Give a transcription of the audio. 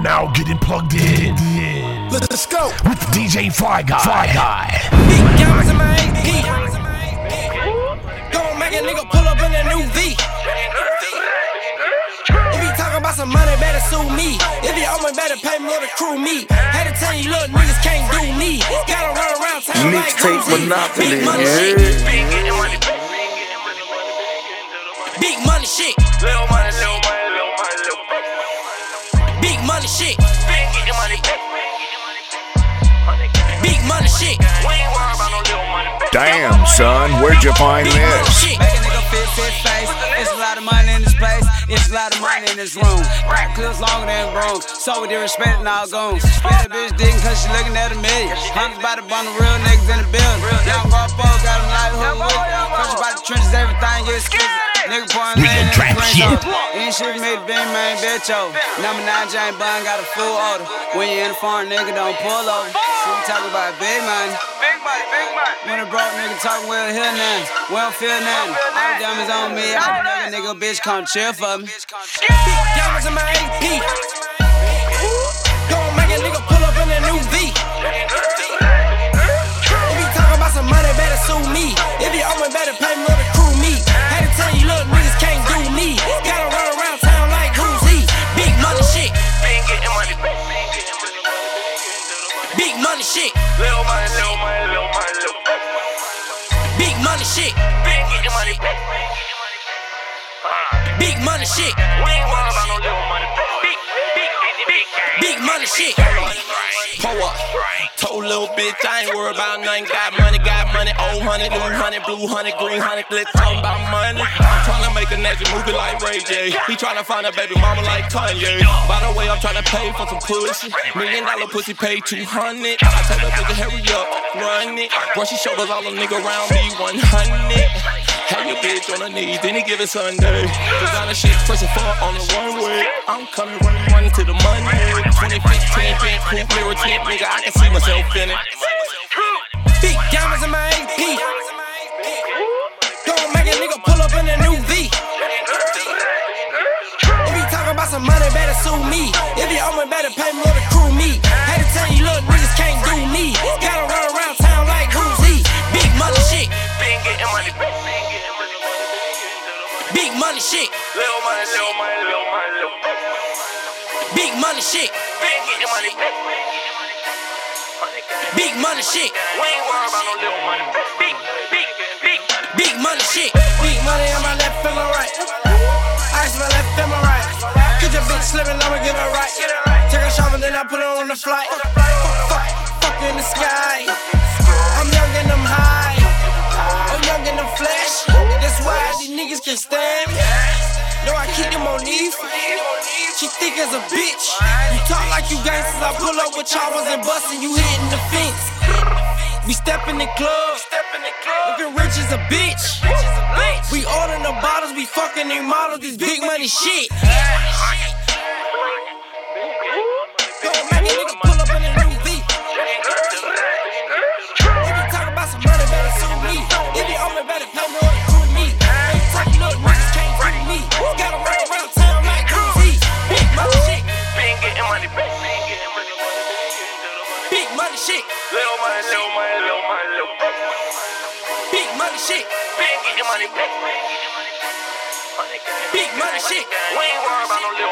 now getting plugged in. Let's go. With DJ Fly Guy. Fly Guy. Big diamonds in my AP. Gon' make a nigga pull up in a new V. If he talking about some money, better sue me. If he owe me, better pay me or the crew me. Had to tell you, little niggas can't do me. Gotta run around town like Mixtape Uzi. Monopoly, Big money yeah. shit. Big money shit. Big money shit. Big getting money. Big money shit. We ain't worried about no little money. Damn, son, where'd you find money this? Make a nigga fit, fit face. It's a lot of money in this place. It's a lot of money in this room. Rap clips longer than brooms. So with the respect and all goons. Spit a bitch dick cause she looking at a million. Hundreds by the bundle, real niggas in the building. Young raw folk got them like hood with it. Fresh the trenches, everything get exquisite. Nigga pouring We in the trap French shit. Ain't shit made beam, man, bitch over. Number nine, Jane Bun got a full order. When you in the foreign, nigga don't pull over. So we talk about big money. Big money, big money. When a broke nigga talking, we don't hear nothing. We don't feel nothing. All diamonds on me. I can a nigga, bitch, come chill for me. Big diamonds in my AP. Big money shit. Little money, little money, little money, little money. Big money shit. Big getting money. Big money shit. We ain't worried about no little money. Big, big, big, big. Big money shit. Pull up. Told little bitch I ain't worried about nothing. Got money, got money, old honey, new honey, blue honey, green honey. Let's talk about money. I'm tryna make a next movie like Ray J. He tryna find a baby mama like Kanye. By the way, I'm tryna pay for some pussy. Million dollar pussy paid 200. I tell the nigga hurry up, run it. Brush his shoulders, all the nigga around me 100. Have your bitch on her knees, then he give it Sunday. Designer shit, pressing far on the runway. I'm coming running, running to the money. 2015, been cool, mirror tint, nigga, I can see myself in it. Big diamonds in my AP. Gon' make a nigga pull up in a new V. If he talking about some money, better sue me. If he owe me, better pay me or the crew me. Had to tell you, little niggas can't do me. Gotta run around shit. Little money, little money, little money, little money. Big money shit. Big getting money. Big money shit. We ain't worried about no little money. Big, big, big. Big money shit. Big money on my left and my right. Ice my left and my right. Get your bitch slipping, I'ma give her right. Take a shower, then I put her on the flight. Fuck, fuck, fuck in the sky. I'm young and I'm high. I'm young and I'm flesh. That's why these niggas can stand me. No, I keep them on knees. She thick as a bitch. You talk like you gangsters. I pull up with choppers and bustin', you hitting the fence. We step in the club. Looking rich as a bitch. We ordering the bottles, we fucking these models, this big money shit. Little money, little money, little money, little money. Big money shit. Big money. Big money shit. We ain't worried about no little